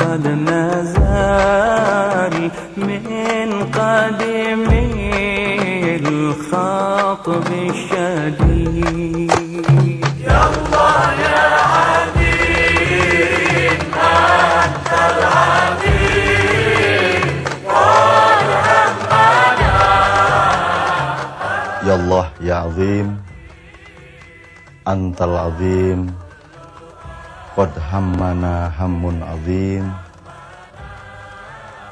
قد نزال من قديم الخاطب الشديد. يا أنت يا الله يا عظيم أنت العظيم. Qad hammana hammun azim.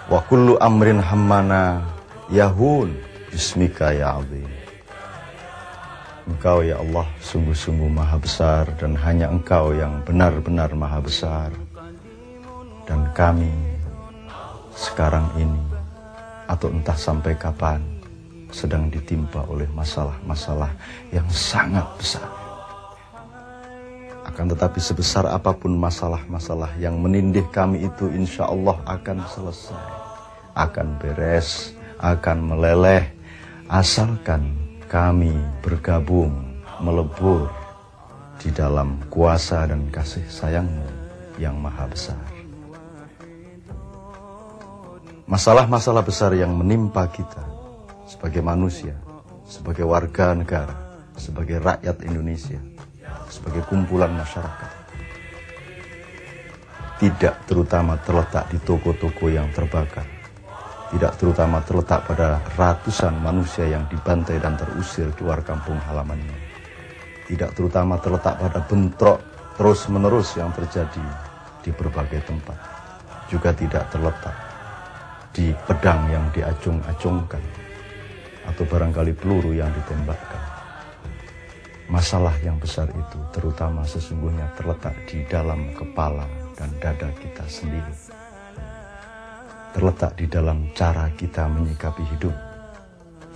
Wa kullu amrin hammana Yahun Bismika Ya Azim. Engkau ya Allah sungguh-sungguh maha besar dan hanya engkau yang benar-benar maha besar. Dan kami sekarang ini atau entah sampai kapan sedang ditimpa oleh masalah-masalah yang sangat besar. Akan tetapi sebesar apa pun masalah-masalah yang menindih kami itu insya Allah akan selesai. Akan beres, akan meleleh. Asalkan kami bergabung, melebur di dalam kuasa dan kasih sayangmu yang maha besar. Masalah-masalah besar yang menimpa kita sebagai manusia, sebagai warga negara, sebagai rakyat Indonesia, sebagai kumpulan masyarakat. Tidak terutama terletak di toko-toko yang terbakar. Tidak terutama terletak pada ratusan manusia yang dibantai dan terusir keluar kampung halamannya. Tidak terutama terletak pada bentrok terus-menerus yang terjadi di berbagai tempat. Juga tidak terletak di pedang yang diacung-acungkan atau barangkali peluru yang ditembakkan. Masalah yang besar itu terutama sesungguhnya terletak di dalam kepala dan dada kita sendiri. Terletak di dalam cara kita menyikapi hidup.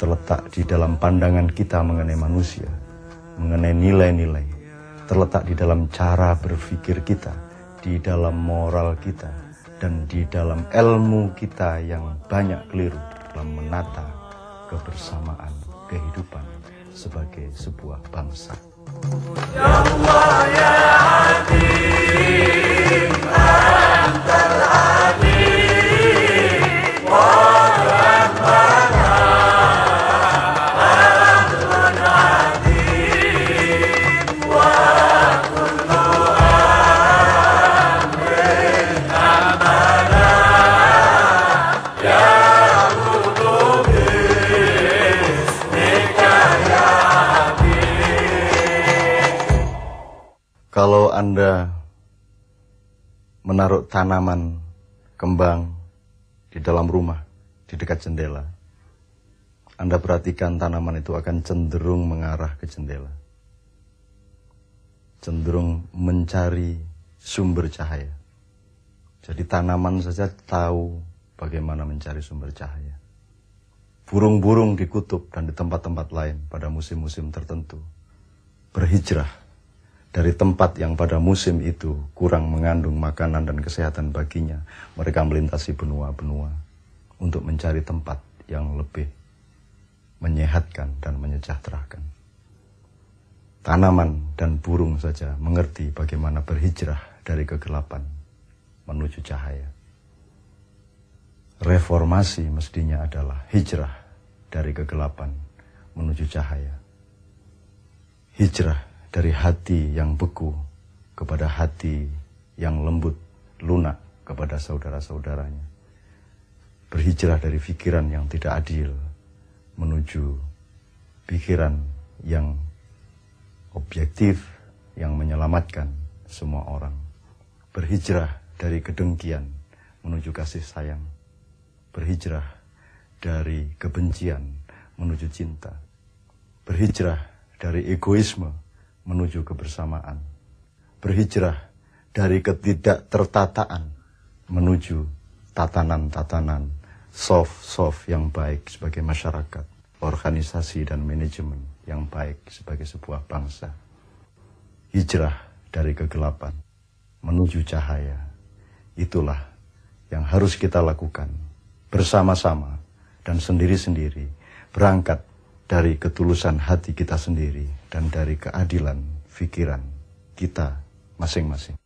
Terletak di dalam pandangan kita mengenai manusia, mengenai nilai-nilai. Terletak di dalam cara berpikir kita, di dalam moral kita, dan di dalam ilmu kita yang banyak keliru dalam menata kebersamaan kehidupan sebagai sebuah bangsa. Ya Allah, ya tanaman kembang di dalam rumah, di dekat jendela, Anda perhatikan tanaman itu akan cenderung mengarah ke jendela. Cenderung mencari sumber cahaya. Jadi tanaman saja tahu bagaimana mencari sumber cahaya. Burung-burung di kutub dan di tempat-tempat lain pada musim-musim tertentu berhijrah dari tempat yang pada musim itu kurang mengandung makanan dan kesehatan baginya. Mereka melintasi benua-benua untuk mencari tempat yang lebih menyehatkan dan menyejahterakan. Tanaman dan burung saja mengerti bagaimana berhijrah dari kegelapan menuju cahaya. Reformasi mestinya adalah hijrah dari kegelapan menuju cahaya. Hijrah dari hati yang beku kepada hati yang lembut, lunak kepada saudara-saudaranya. Berhijrah dari pikiran yang tidak adil menuju pikiran yang objektif yang menyelamatkan semua orang. Berhijrah dari kedengkian menuju kasih sayang. Berhijrah dari kebencian menuju cinta. Berhijrah dari egoisme menuju kebersamaan. Berhijrah dari ketidaktertataan menuju tatanan-tatanan soft-soft yang baik sebagai masyarakat, organisasi dan manajemen yang baik sebagai sebuah bangsa. Hijrah dari kegelapan menuju cahaya. Itulah yang harus kita lakukan bersama-sama dan sendiri-sendiri berangkat dari ketulusan hati kita sendiri dan dari keadilan pikiran kita masing-masing.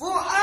for us.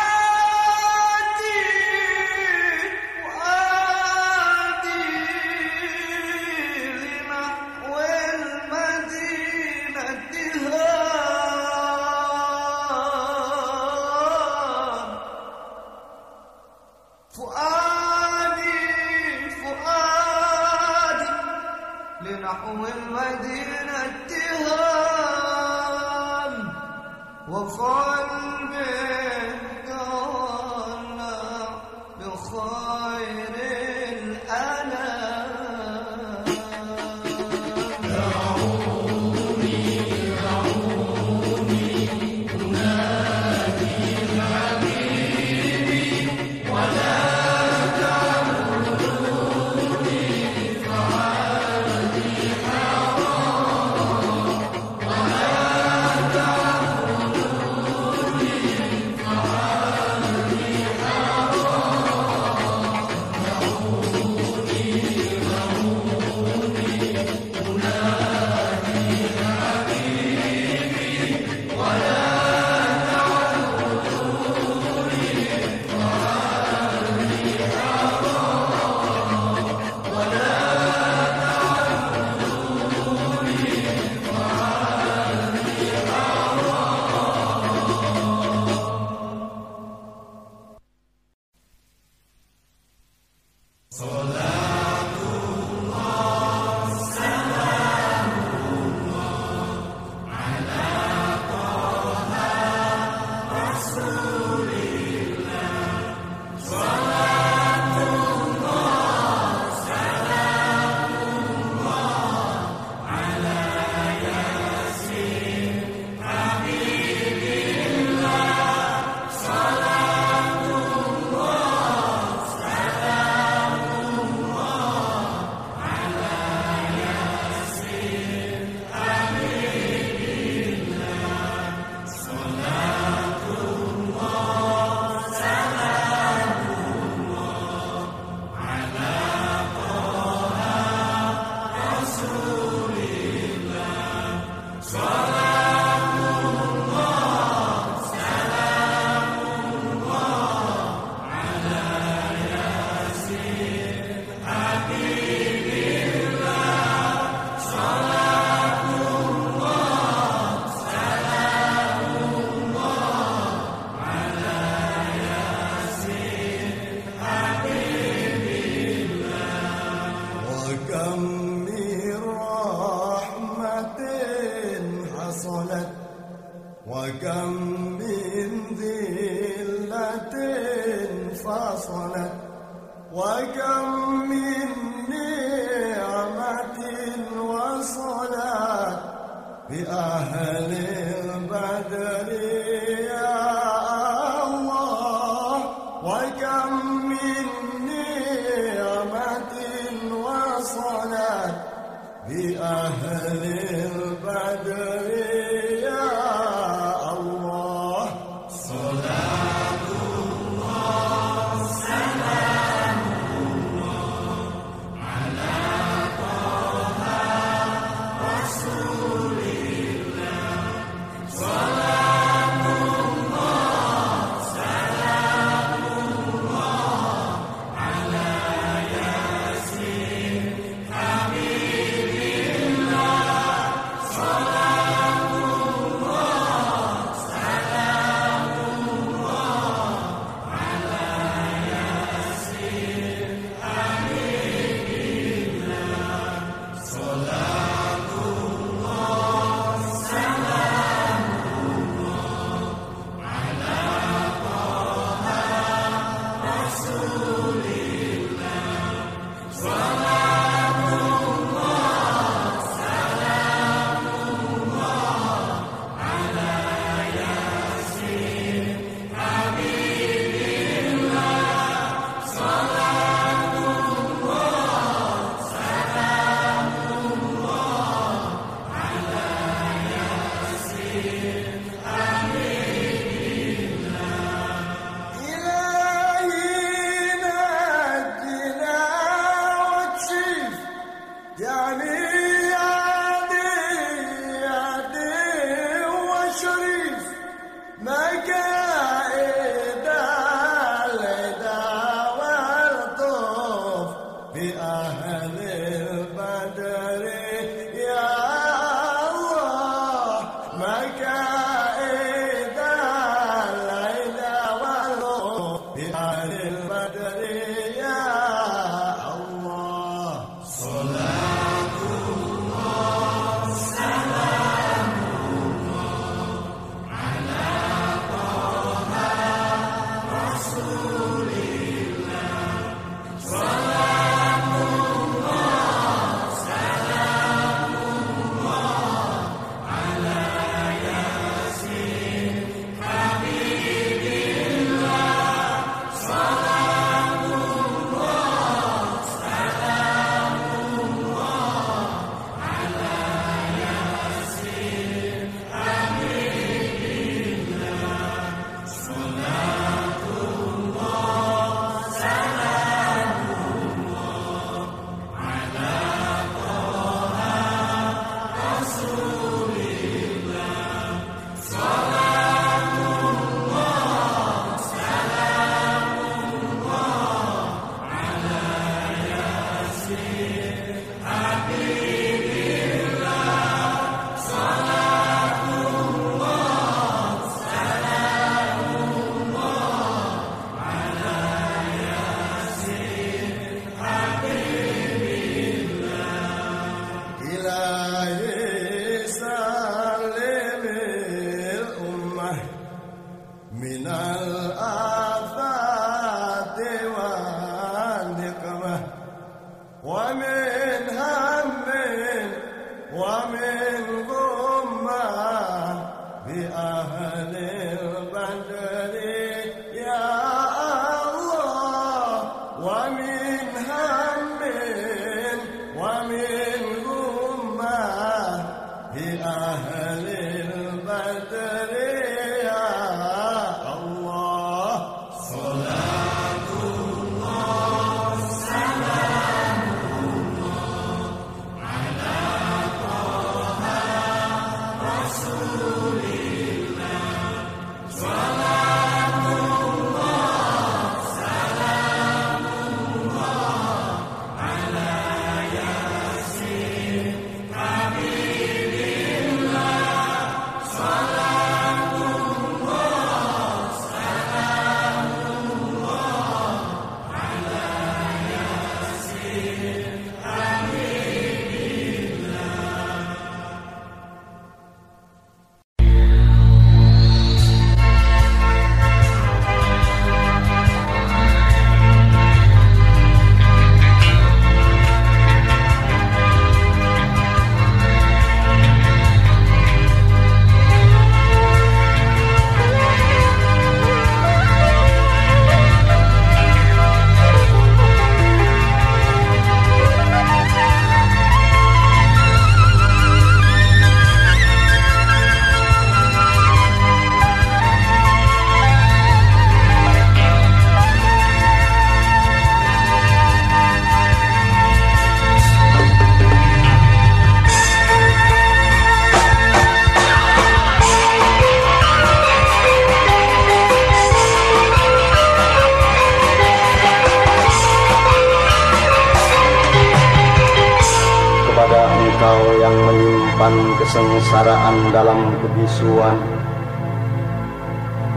Kesengsaraan dalam kebisuan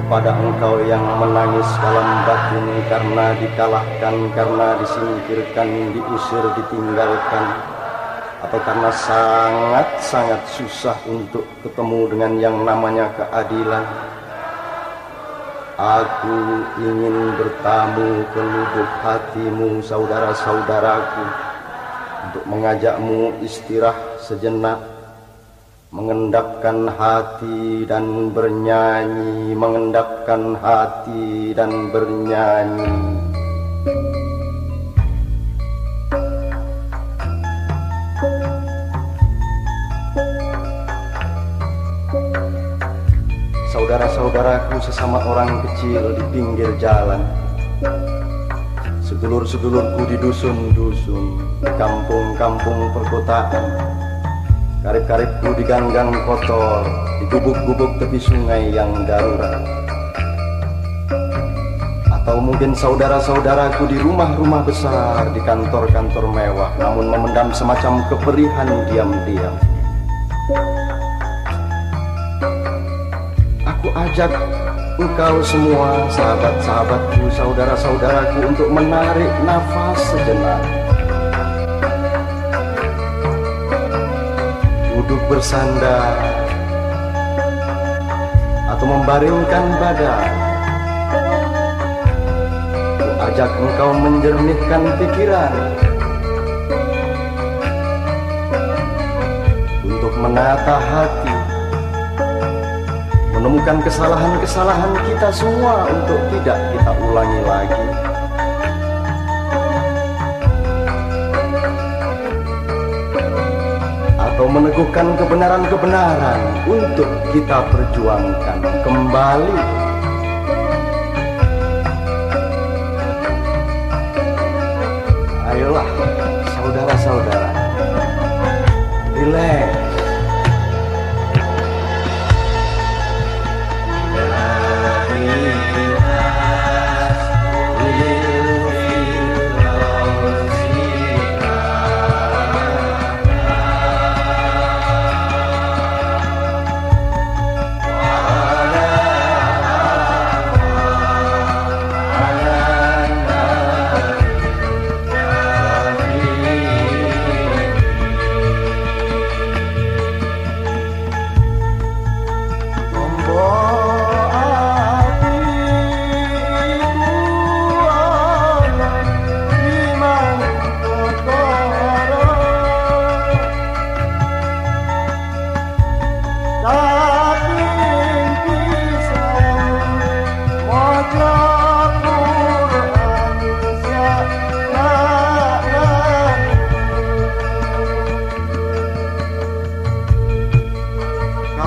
Kepada engkau yang menangis dalam batin karena dikalahkan, karena disingkirkan, diusir, ditinggalkan Atau karena sangat-sangat susah untuk ketemu dengan yang namanya keadilan. Aku ingin bertamu ke lubuk hatimu saudara-saudaraku Untuk mengajakmu istirahat sejenak Mengendapkan hati dan bernyanyi Mengendapkan hati dan bernyanyi. Saudara-saudaraku sesama orang kecil di pinggir jalan Sedulur-sedulurku di dusun-dusun Di kampung-kampung perkotaan Karib-karibku di ganggang kotor Di gubuk-gubuk tepi sungai yang darurat Atau mungkin saudara-saudaraku di rumah-rumah besar Di kantor-kantor mewah Namun memendam semacam keperihan diam-diam Aku ajak engkau semua sahabat-sahabatku, saudara-saudaraku untuk menarik nafas sejenak. Duduk bersandar atau membaringkan badan. Ajak engkau menjernihkan pikiran untuk menata hati menemukan kesalahan-kesalahan kita semua untuk tidak kita ulangi lagi. Atau meneguhkan kebenaran-kebenaran untuk kita perjuangkan kembali. Ayolah, saudara-saudara, relax.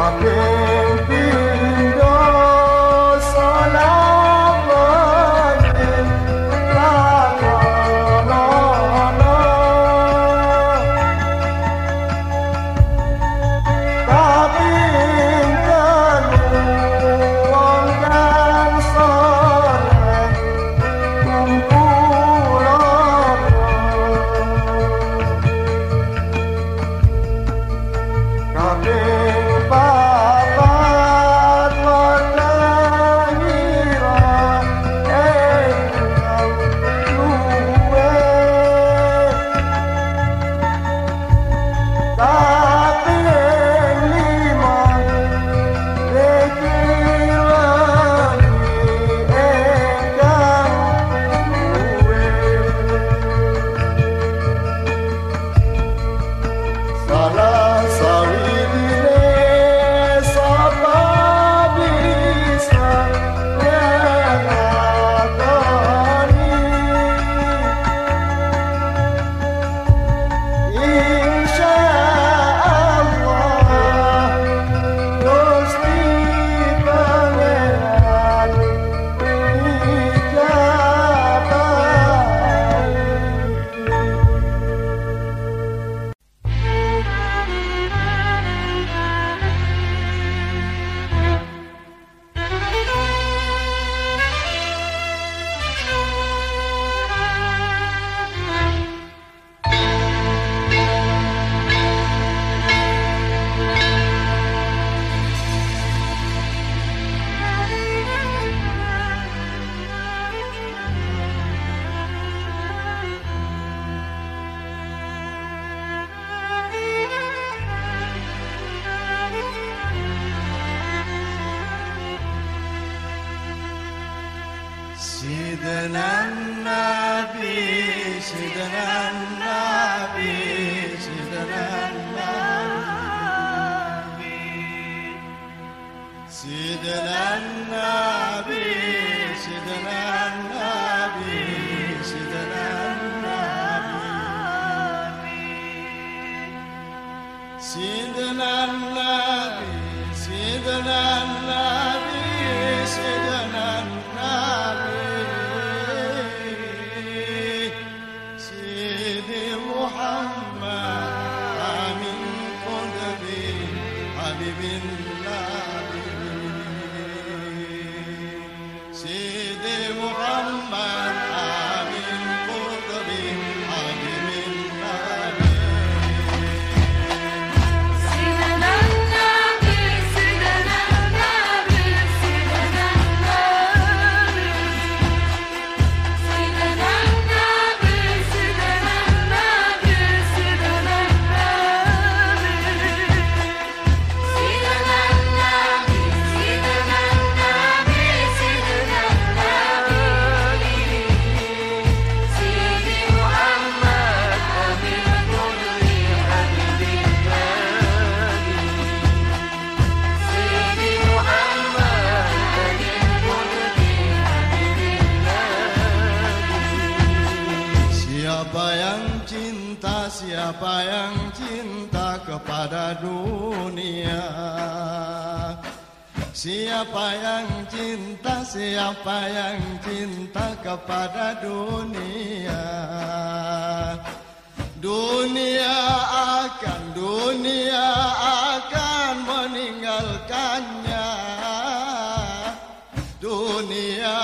again. Siapa yang cinta, siapa yang cinta kepada dunia? Dunia akan, dunia akan meninggalkannya. Dunia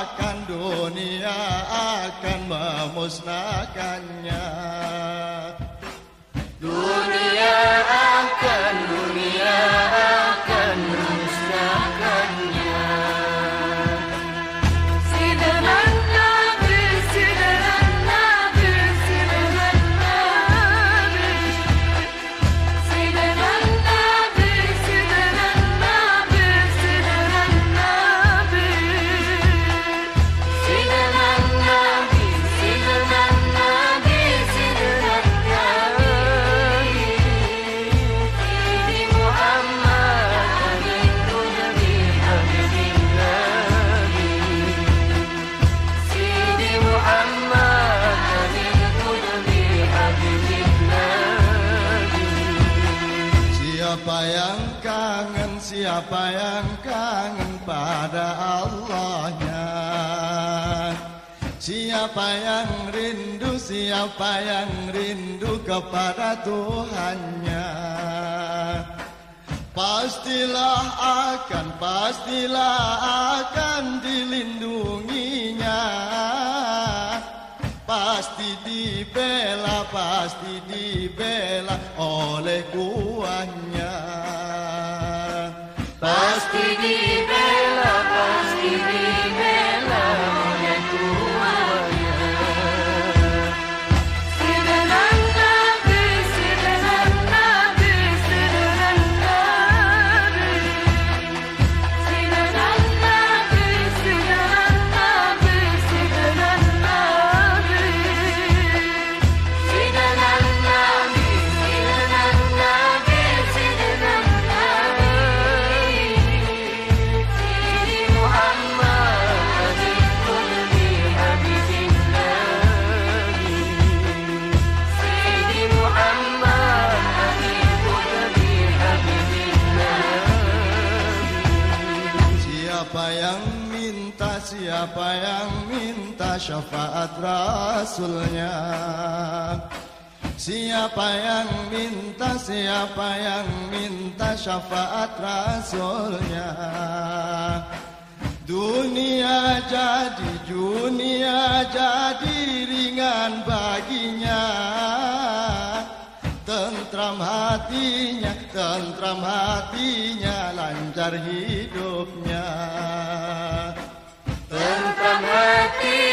akan, dunia akan memusnahkannya. Dunia yang rindu Siapa yang rindu kepada Tuhannya? Pastilah akan, pastilah akan dilindunginya. Pasti dibela, pasti dibela oleh kuahnya Pasti dibela, pasti dibela. syafaat Rasulnya. Siapa yang minta, siapa yang minta syafaat Rasulnya. Dunia jadi, dunia jadi ringan baginya. Tentram hatinya, tentram hatinya, lancar hidupnya. Tentram hatinya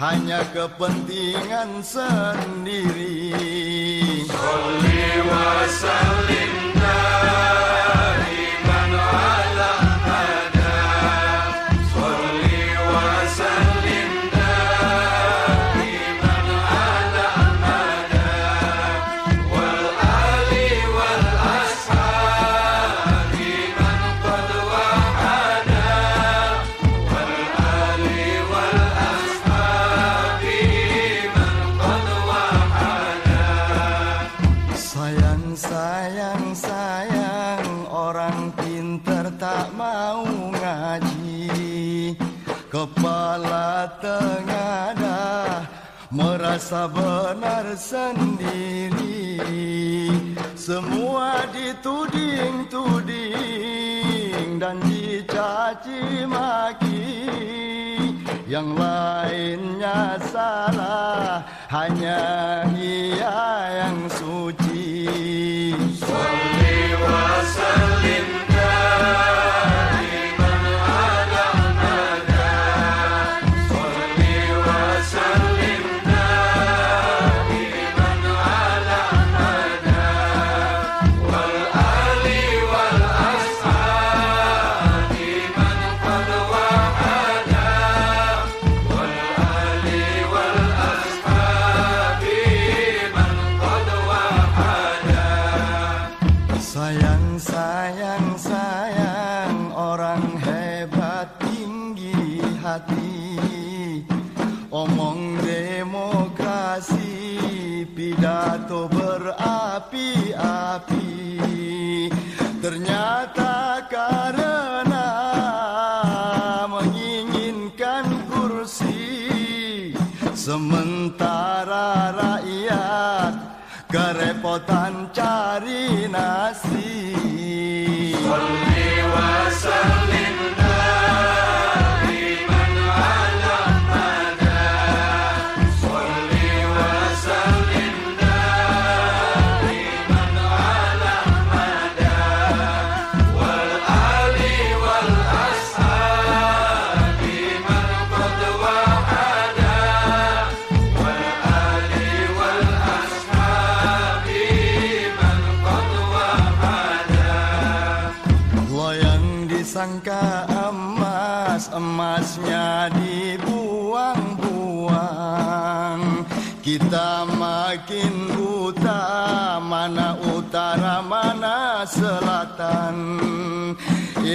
hanya kepentingan sendiri. Wal sendiri. Semua dituding-tuding Dan dicaci maki. Yang lainnya salah Hanya ia yang suci. Sayang, dato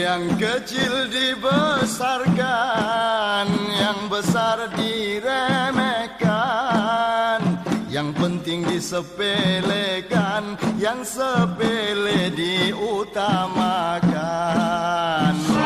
Yang kecil dibesarkan, yang besar diremehkan. Yang penting disepelekan, yang sepele diutamakan. Allah,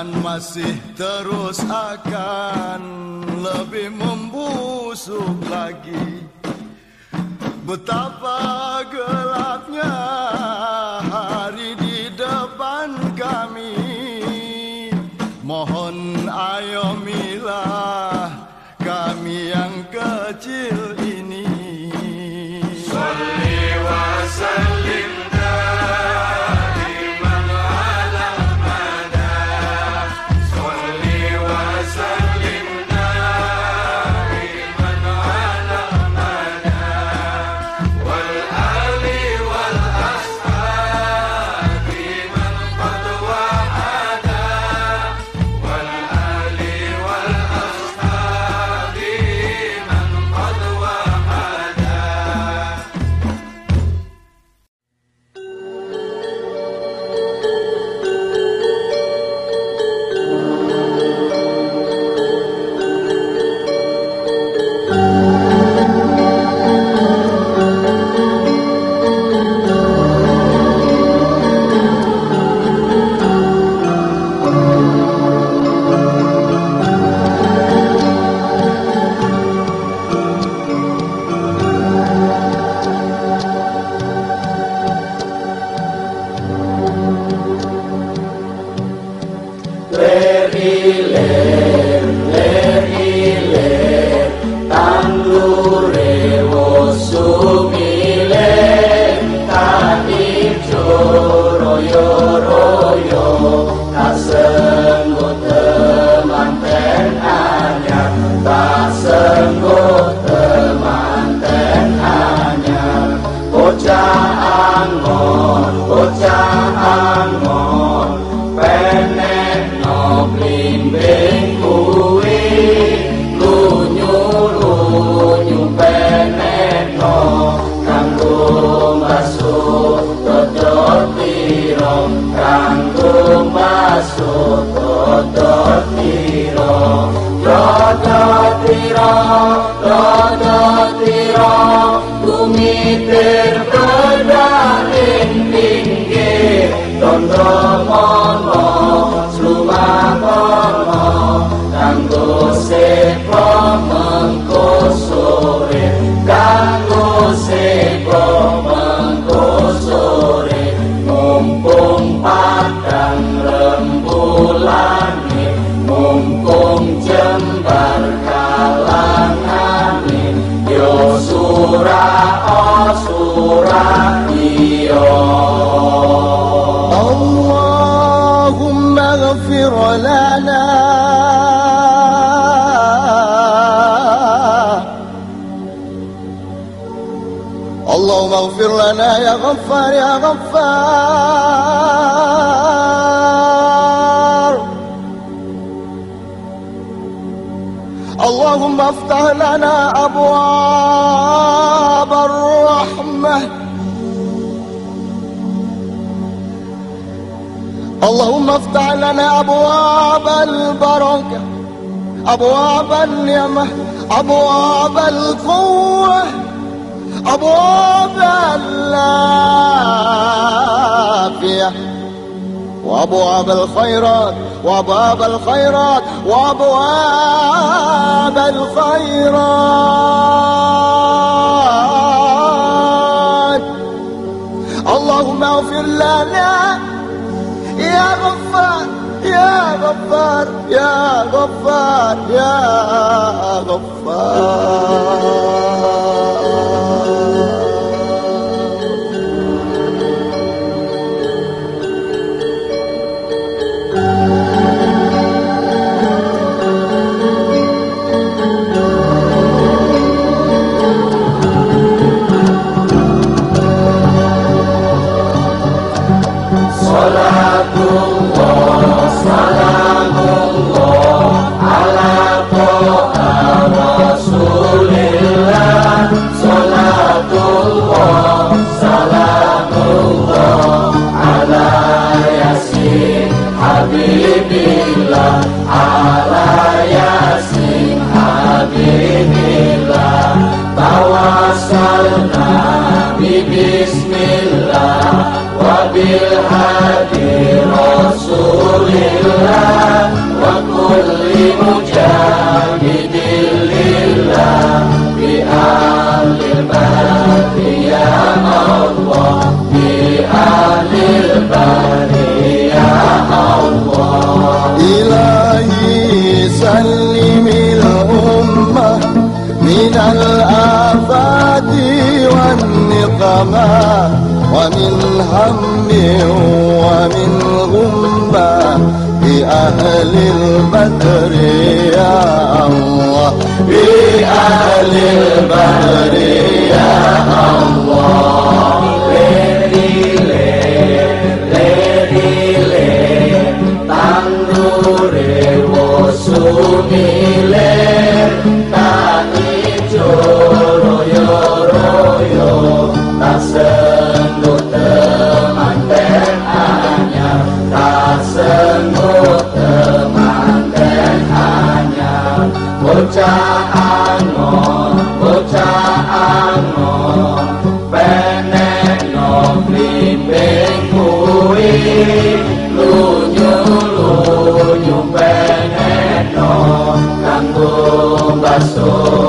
Dan masih terus akan lebih membusuk lagi. Betapa gelapnya hari di depan kami. Mohon ayomilah kami يا غفار يا غفار. اللهم افتح لنا أبواب الرحمة. اللهم افتح لنا أبواب البركة أبواب النعمة أبواب القوة. أبواب العافيه وأبواب الخيرات وأبواب الخيرات وأبواب الخيرات. اللهم اغفر لنا. يا غفار يا غفار يا غفار يا غفار. Mujahidin lillah bi ahlil والنقمة ومن هم ومن غمة بأهل البدر يا الله بأهل البدر يا الله Tandure Lunyung-lunyung penek no Kanggung basuh